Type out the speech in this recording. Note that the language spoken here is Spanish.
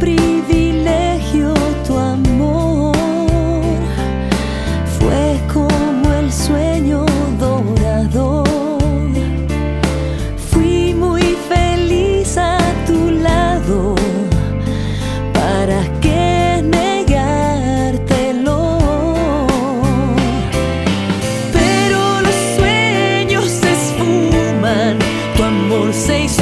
privilegio tu amor. Fue como el sueño dorado. Fui muy feliz a tu lado. ¿Para qué negártelo? Pero los sueños se esfuman, tu amor se hizo